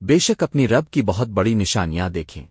بے شک اپنی رب کی بہت بڑی نشانیاں دیکھیں۔